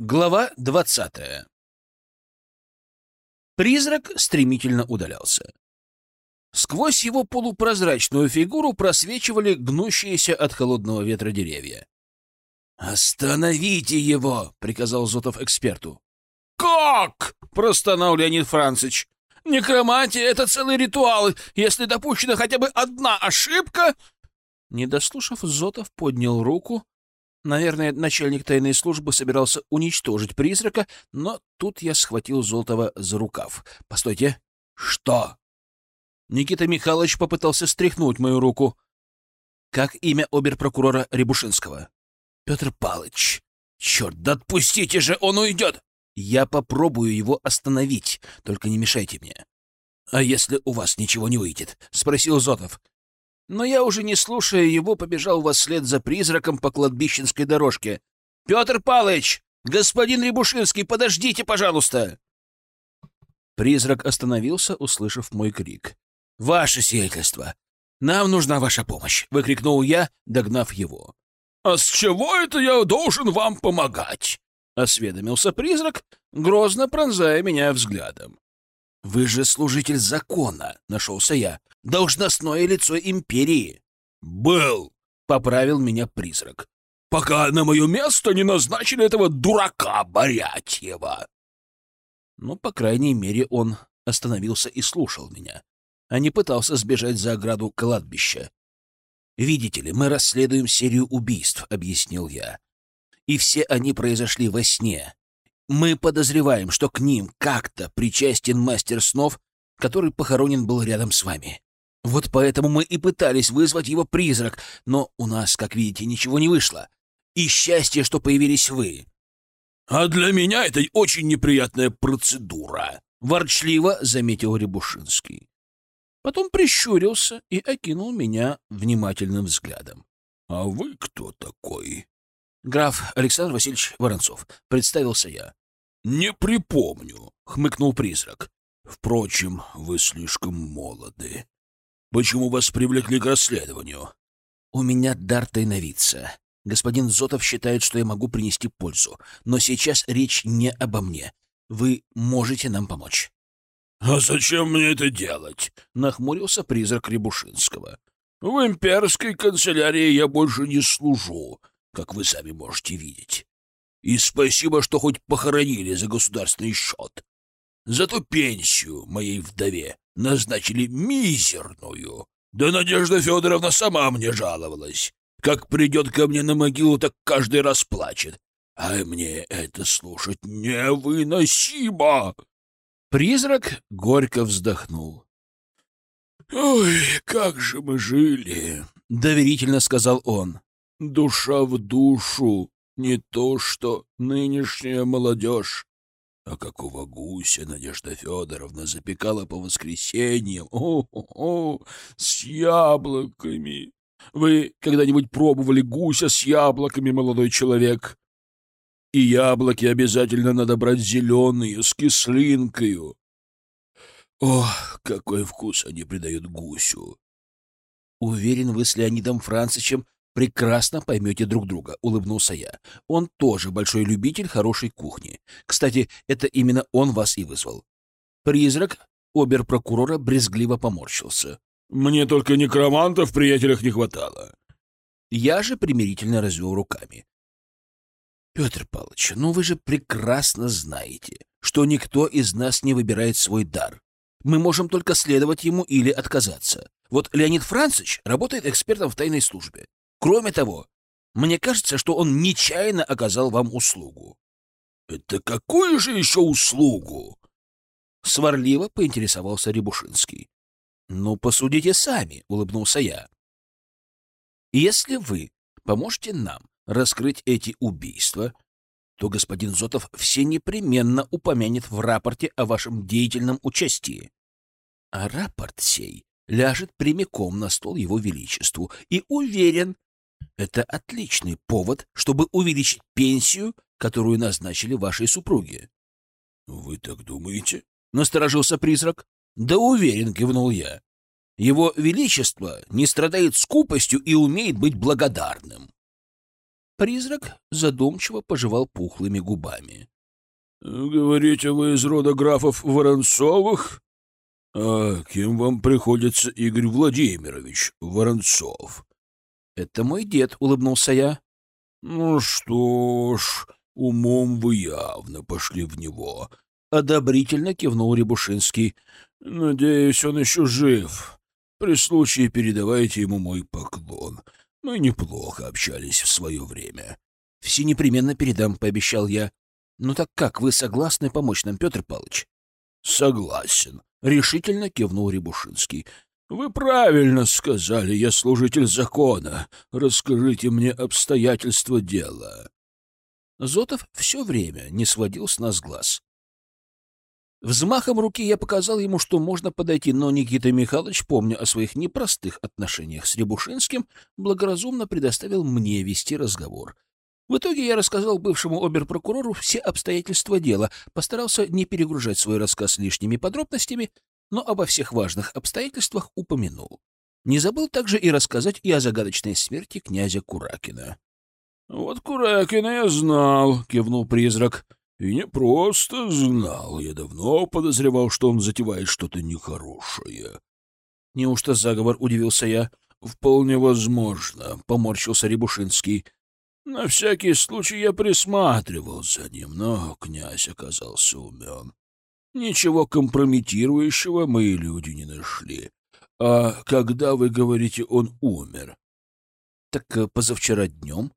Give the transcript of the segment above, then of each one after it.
Глава двадцатая Призрак стремительно удалялся. Сквозь его полупрозрачную фигуру просвечивали гнущиеся от холодного ветра деревья. «Остановите его!» — приказал Зотов эксперту. «Как?» — простонал Леонид Францич. «Некромантия — это целый ритуал. Если допущена хотя бы одна ошибка...» Не дослушав, Зотов поднял руку. Наверное, начальник тайной службы собирался уничтожить призрака, но тут я схватил Золотова за рукав. «Постойте!» «Что?» Никита Михайлович попытался стряхнуть мою руку. «Как имя оберпрокурора Рябушинского?» «Петр Палыч!» «Черт, да отпустите же, он уйдет!» Я попробую его остановить, только не мешайте мне. — А если у вас ничего не выйдет? — спросил Зотов. Но я, уже не слушая его, побежал во след за призраком по кладбищенской дорожке. — Петр Палыч! Господин Рябушинский, подождите, пожалуйста! Призрак остановился, услышав мой крик. — Ваше сиятельство! Нам нужна ваша помощь! — выкрикнул я, догнав его. — А с чего это я должен вам помогать? — осведомился призрак, грозно пронзая меня взглядом. «Вы же служитель закона», — нашелся я, — «должностное лицо империи». «Был», — поправил меня призрак, — «пока на мое место не назначили этого дурака Борятьева». Ну, по крайней мере, он остановился и слушал меня, а не пытался сбежать за ограду кладбища. «Видите ли, мы расследуем серию убийств», — объяснил я и все они произошли во сне. Мы подозреваем, что к ним как-то причастен мастер снов, который похоронен был рядом с вами. Вот поэтому мы и пытались вызвать его призрак, но у нас, как видите, ничего не вышло. И счастье, что появились вы. — А для меня это очень неприятная процедура, — ворчливо заметил Рябушинский. Потом прищурился и окинул меня внимательным взглядом. — А вы кто такой? «Граф Александр Васильевич Воронцов», — представился я. «Не припомню», — хмыкнул призрак. «Впрочем, вы слишком молоды. Почему вас привлекли к расследованию?» «У меня дар тайновидца. Господин Зотов считает, что я могу принести пользу. Но сейчас речь не обо мне. Вы можете нам помочь». «А зачем мне это делать?» — нахмурился призрак Рябушинского. «В имперской канцелярии я больше не служу как вы сами можете видеть. И спасибо, что хоть похоронили за государственный счет. Зато пенсию моей вдове назначили мизерную. Да Надежда Федоровна сама мне жаловалась. Как придет ко мне на могилу, так каждый раз плачет. А мне это слушать невыносимо. Призрак горько вздохнул. «Ой, как же мы жили!» — доверительно сказал он душа в душу, не то что нынешняя молодежь. А какого гуся Надежда Федоровна запекала по воскресеньям? О-о-о, с яблоками! Вы когда-нибудь пробовали гуся с яблоками, молодой человек? И яблоки обязательно надо брать зеленые, с кислинкою. Ох, какой вкус они придают гусю! Уверен, вы с Леонидом Францичем прекрасно поймете друг друга», — улыбнулся я. «Он тоже большой любитель хорошей кухни. Кстати, это именно он вас и вызвал». Призрак оберпрокурора брезгливо поморщился. «Мне только некромантов в приятелях не хватало». Я же примирительно развел руками. «Петр Павлович, ну вы же прекрасно знаете, что никто из нас не выбирает свой дар. Мы можем только следовать ему или отказаться. Вот Леонид Францич работает экспертом в тайной службе. Кроме того, мне кажется, что он нечаянно оказал вам услугу. — Это какую же еще услугу? Сварливо поинтересовался Рябушинский. — Ну, посудите сами, — улыбнулся я. — Если вы поможете нам раскрыть эти убийства, то господин Зотов все непременно упомянет в рапорте о вашем деятельном участии. А рапорт сей ляжет прямиком на стол его величеству, и уверен, это отличный повод, чтобы увеличить пенсию, которую назначили вашей супруге. — Вы так думаете? — насторожился призрак. — Да уверен, — кивнул я. Его Величество не страдает скупостью и умеет быть благодарным. Призрак задумчиво пожевал пухлыми губами. — Говорите, вы из рода графов Воронцовых? А кем вам приходится Игорь Владимирович Воронцов? — Это мой дед, — улыбнулся я. — Ну что ж, умом вы явно пошли в него, — одобрительно кивнул Рябушинский. — Надеюсь, он еще жив. При случае передавайте ему мой поклон. Мы неплохо общались в свое время. — Все непременно передам, — пообещал я. — Ну так как, вы согласны помочь нам, Петр Павлович? — Согласен, — решительно кивнул Рябушинский. — Вы правильно сказали, я служитель закона. Расскажите мне обстоятельства дела. Зотов все время не сводил с нас глаз. Взмахом руки я показал ему, что можно подойти, но Никита Михайлович, помня о своих непростых отношениях с Рябушинским, благоразумно предоставил мне вести разговор. В итоге я рассказал бывшему оберпрокурору все обстоятельства дела, постарался не перегружать свой рассказ лишними подробностями, но обо всех важных обстоятельствах упомянул. Не забыл также и рассказать и о загадочной смерти князя Куракина. — Вот Куракина я знал, — кивнул призрак. И не просто знал, я давно подозревал, что он затевает что-то нехорошее. — Неужто заговор? — удивился я. — Вполне возможно, — поморщился Рябушинский. На всякий случай я присматривал за ним, но князь оказался умен. Ничего компрометирующего мои люди не нашли. А когда, вы говорите, он умер? — Так э, позавчера днем.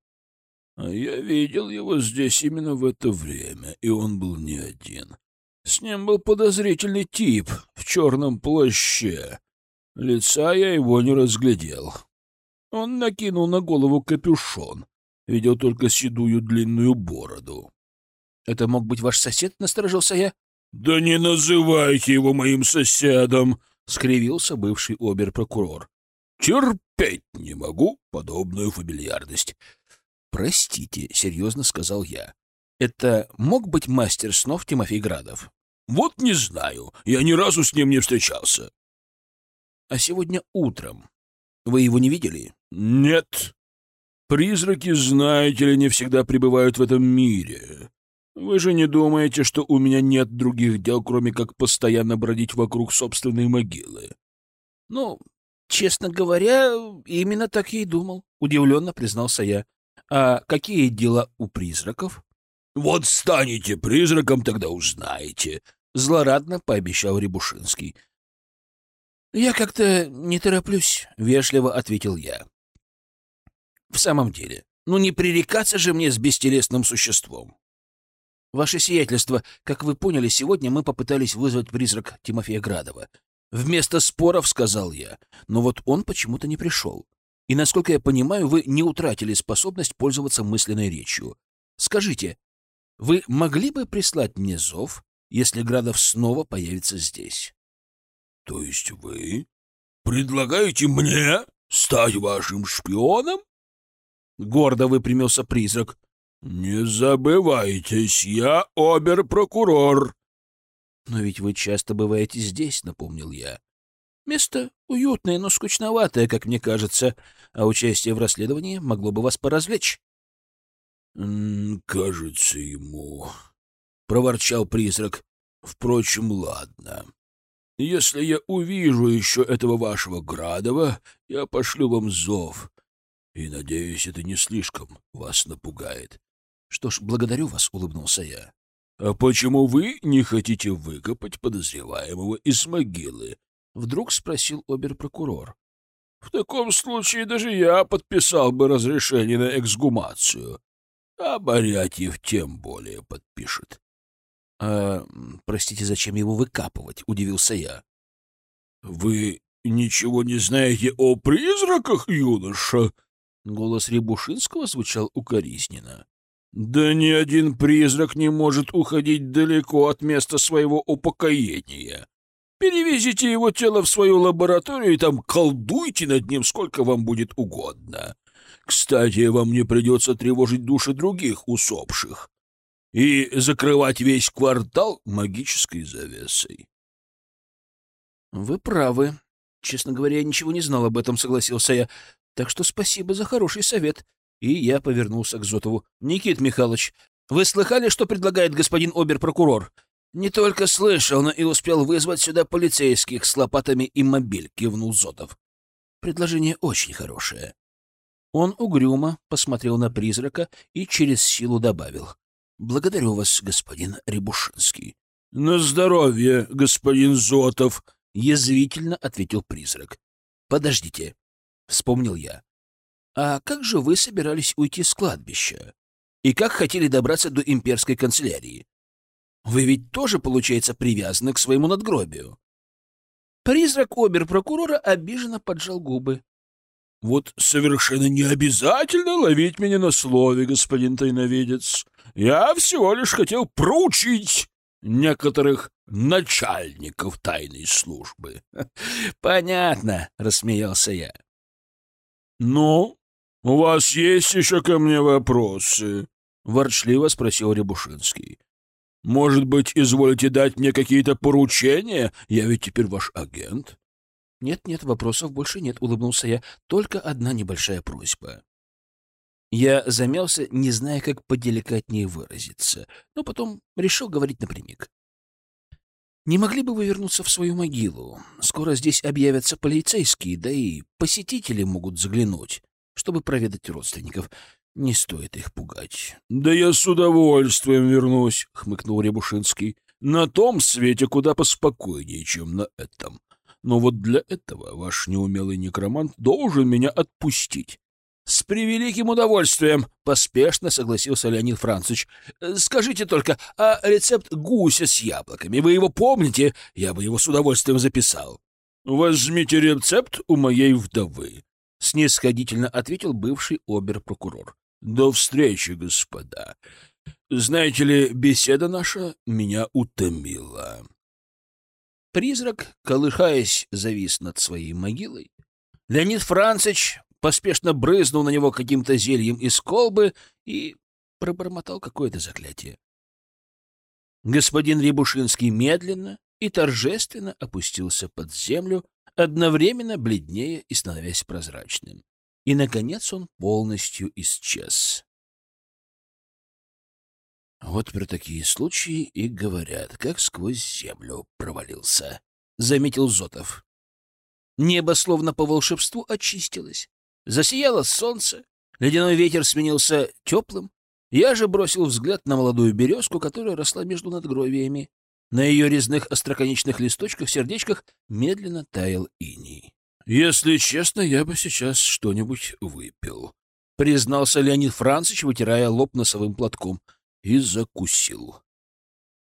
Я видел его здесь именно в это время, и он был не один. С ним был подозрительный тип в черном плаще. Лица я его не разглядел. Он накинул на голову капюшон, видел только седую длинную бороду. — Это мог быть ваш сосед? — насторожился я. — Да не называйте его моим соседом! — скривился бывший обер-прокурор. — Терпеть не могу подобную фамильярность. «Простите», — серьезно сказал я. «Это мог быть мастер снов Тимофей Градов?» «Вот не знаю. Я ни разу с ним не встречался». «А сегодня утром вы его не видели?» «Нет. Призраки, знаете ли, не всегда пребывают в этом мире. Вы же не думаете, что у меня нет других дел, кроме как постоянно бродить вокруг собственной могилы?» «Ну, честно говоря, именно так я и думал», — удивленно признался я. А какие дела у призраков? Вот станете призраком, тогда узнаете, злорадно пообещал Рябушинский. Я как-то не тороплюсь, вежливо ответил я. В самом деле, ну не пререкаться же мне с бестелесным существом. Ваше сиятельство, как вы поняли, сегодня мы попытались вызвать призрак Тимофея Градова. Вместо споров сказал я, но вот он почему-то не пришел. И, насколько я понимаю, вы не утратили способность пользоваться мысленной речью. Скажите, вы могли бы прислать мне зов, если Градов снова появится здесь? — То есть вы предлагаете мне стать вашим шпионом? Гордо выпрямился призрак. — Не забывайтесь, я обер-прокурор. — Но ведь вы часто бываете здесь, — напомнил я. Место уютное, но скучноватое, как мне кажется, а участие в расследовании могло бы вас поразвлечь. — Кажется ему, — проворчал призрак. — Впрочем, ладно. Если я увижу еще этого вашего Градова, я пошлю вам зов. И, надеюсь, это не слишком вас напугает. — Что ж, благодарю вас, — улыбнулся я. — А почему вы не хотите выкопать подозреваемого из могилы? Вдруг спросил оберпрокурор. В таком случае даже я подписал бы разрешение на эксгумацию. А Борятьев тем более подпишет. — А, простите, зачем его выкапывать? — удивился я. — Вы ничего не знаете о призраках, юноша? Голос Рябушинского звучал укоризненно. — Да ни один призрак не может уходить далеко от места своего упокоения. Перевезите его тело в свою лабораторию и там колдуйте над ним сколько вам будет угодно. Кстати, вам не придется тревожить души других усопших и закрывать весь квартал магической завесой. — Вы правы. Честно говоря, я ничего не знал об этом, согласился я. Так что спасибо за хороший совет. И я повернулся к Зотову. «Никит Михайлович, вы слыхали, что предлагает господин обер-прокурор?» «Не только слышал, но и успел вызвать сюда полицейских с лопатами и мобиль», — кивнул Зотов. «Предложение очень хорошее». Он угрюмо посмотрел на призрака и через силу добавил. «Благодарю вас, господин Рябушинский». «На здоровье, господин Зотов», — язвительно ответил призрак. «Подождите», — вспомнил я. «А как же вы собирались уйти с кладбища? И как хотели добраться до имперской канцелярии? Вы ведь тоже, получается, привязаны к своему надгробию». Призрак обер-прокурора обиженно поджал губы. «Вот совершенно не обязательно ловить меня на слове, господин тайновидец. Я всего лишь хотел проучить некоторых начальников тайной службы». «Понятно», — рассмеялся я. «Ну, у вас есть еще ко мне вопросы?» — ворчливо спросил Рябушинский. «Может быть, изволите дать мне какие-то поручения? Я ведь теперь ваш агент». «Нет-нет, вопросов больше нет», — улыбнулся я. «Только одна небольшая просьба». Я замялся, не зная, как поделикатнее выразиться, но потом решил говорить напрямик. «Не могли бы вы вернуться в свою могилу? Скоро здесь объявятся полицейские, да и посетители могут заглянуть, чтобы проведать родственников. Не стоит их пугать». «Да я с удовольствием вернусь», — хмыкнул Рябушинский. «На том свете куда поспокойнее, чем на этом. Но вот для этого ваш неумелый некромант должен меня отпустить. «С превеликим удовольствием!» — поспешно согласился Леонид Францович. «Скажите только, а рецепт гуся с яблоками, вы его помните? Я бы его с удовольствием записал». «Возьмите рецепт у моей вдовы», — снисходительно ответил бывший обер-прокурор. «До встречи, господа. Знаете ли, беседа наша меня утомила». Призрак, колыхаясь, завис над своей могилой. Леонид Францич поспешно брызнул на него каким-то зельем из колбы и пробормотал какое-то заклятие. Господин Рябушинский медленно и торжественно опустился под землю, одновременно бледнее и становясь прозрачным. И, наконец, он полностью исчез. Вот про такие случаи и говорят, как сквозь землю провалился, — заметил Зотов. Небо словно по волшебству очистилось. Засияло солнце, ледяной ветер сменился теплым. Я же бросил взгляд на молодую березку, которая росла между надгробиями. На ее резных остроконечных листочках-сердечках медленно таял иней. «Если честно, я бы сейчас что-нибудь выпил», — признался Леонид Францич, вытирая лоб носовым платком, и закусил.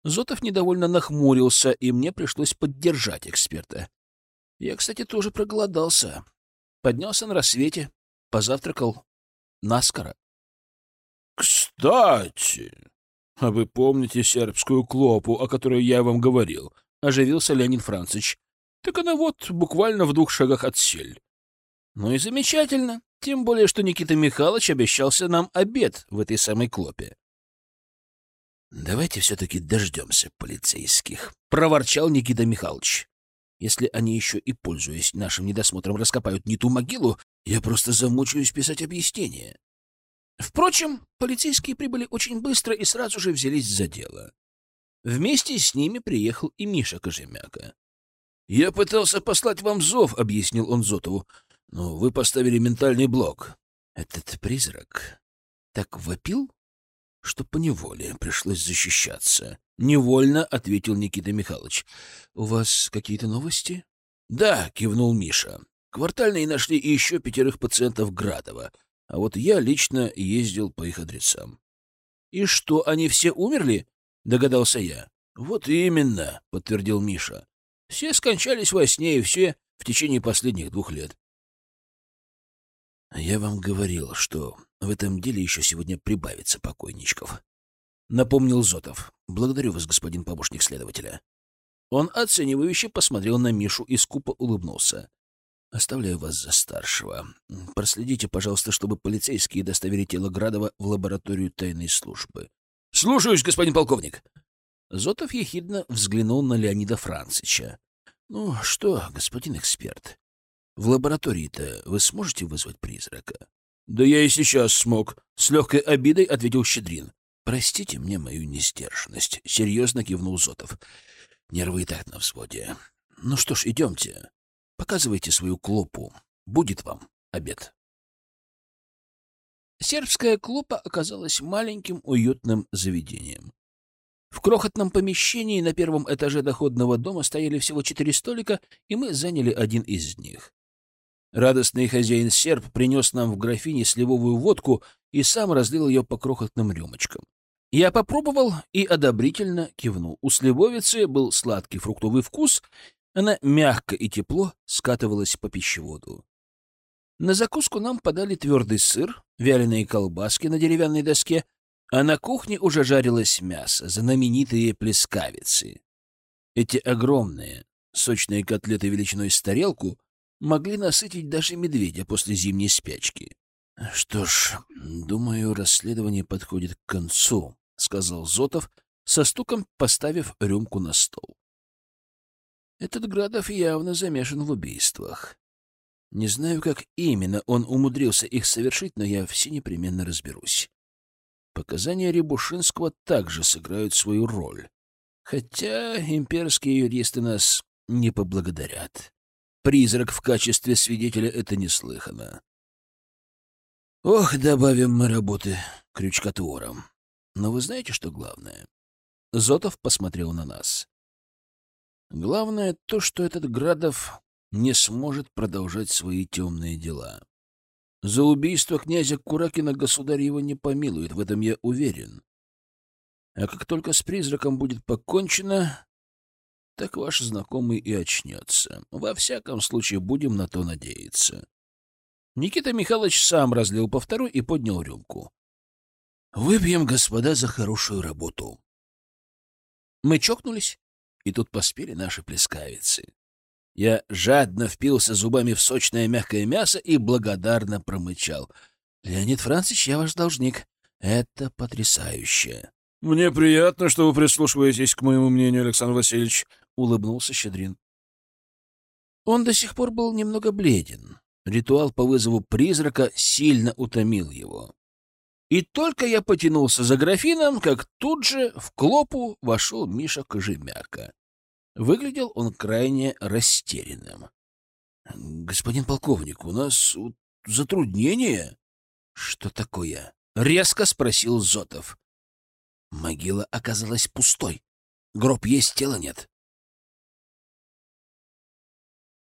Зотов недовольно нахмурился, и мне пришлось поддержать эксперта. Я, кстати, тоже проголодался. Поднялся на рассвете, позавтракал наскоро. — Кстати, а вы помните сербскую клопу, о которой я вам говорил? — оживился Леонид Францич. — Так она вот буквально в двух шагах от сель. — Ну и замечательно. Тем более, что Никита Михайлович обещался нам обед в этой самой клопе. — Давайте все-таки дождемся полицейских, — проворчал Никита Михайлович. Если они еще и, пользуясь нашим недосмотром, раскопают не ту могилу, я просто замучаюсь писать объяснение. Впрочем, полицейские прибыли очень быстро и сразу же взялись за дело. Вместе с ними приехал и Миша Кожемяка. — Я пытался послать вам зов, — объяснил он Зотову, — но вы поставили ментальный блок. Этот призрак так вопил, что поневоле пришлось защищаться. Невольно ответил Никита Михайлович. У вас какие-то новости? Да, кивнул Миша. Квартальные нашли еще пятерых пациентов Градова, а вот я лично ездил по их адресам. И что, они все умерли? Догадался я. Вот именно, подтвердил Миша. Все скончались во сне и все в течение последних двух лет. Я вам говорил, что в этом деле еще сегодня прибавится покойничков. Напомнил Зотов. Благодарю вас, господин помощник следователя. Он оценивающе посмотрел на Мишу и скупо улыбнулся. Оставляю вас за старшего. Проследите, пожалуйста, чтобы полицейские доставили тело Градова в лабораторию тайной службы. Слушаюсь, господин полковник. Зотов ехидно взглянул на Леонида Францича. Ну что, господин эксперт, в лаборатории-то вы сможете вызвать призрака? Да я и сейчас смог, — с легкой обидой ответил Щедрин. Простите мне мою несдержанность, — серьезно кивнул Зотов. Нервы и так на взводе. Ну что ж, идемте. Показывайте свою клопу. Будет вам обед. Сербская клопа оказалась маленьким уютным заведением. В крохотном помещении на первом этаже доходного дома стояли всего четыре столика, и мы заняли один из них. Радостный хозяин серб принес нам в графине сливовую водку и сам разлил ее по крохотным рюмочкам. Я попробовал и одобрительно кивнул. У сливовицы был сладкий фруктовый вкус, она мягко и тепло скатывалась по пищеводу. На закуску нам подали твердый сыр, вяленые колбаски на деревянной доске, а на кухне уже жарилось мясо, знаменитые плескавицы. Эти огромные, сочные котлеты величиной с тарелку могли насытить даже медведя после зимней спячки. — Что ж, думаю, расследование подходит к концу, — сказал Зотов, со стуком поставив рюмку на стол. Этот Градов явно замешан в убийствах. Не знаю, как именно он умудрился их совершить, но я все непременно разберусь. Показания Рябушинского также сыграют свою роль. Хотя имперские юристы нас не поблагодарят. Призрак в качестве свидетеля — это неслыханно. Ох, добавим мы работы крючкотвором. Но вы знаете, что главное? Зотов посмотрел на нас. Главное то, что этот Градов не сможет продолжать свои темные дела. За убийство князя Куракина государь его не помилует, в этом я уверен. А как только с призраком будет покончено, так ваш знакомый и очнется. Во всяком случае, будем на то надеяться. Никита Михайлович сам разлил по второй и поднял рюмку. «Выпьем, господа, за хорошую работу». Мы чокнулись, и тут поспели наши плескавицы. Я жадно впился зубами в сочное мягкое мясо и благодарно промычал. «Леонид Францич, я ваш должник. Это потрясающе!» «Мне приятно, что вы прислушиваетесь к моему мнению, Александр Васильевич», — улыбнулся Щедрин. Он до сих пор был немного бледен. Ритуал по вызову призрака сильно утомил его. И только я потянулся за графином, как тут же в клопу вошел Миша Кожемяка. Выглядел он крайне растерянным. — Господин полковник, у нас затруднение. — Что такое? — резко спросил Зотов. Могила оказалась пустой. Гроб есть, тела нет.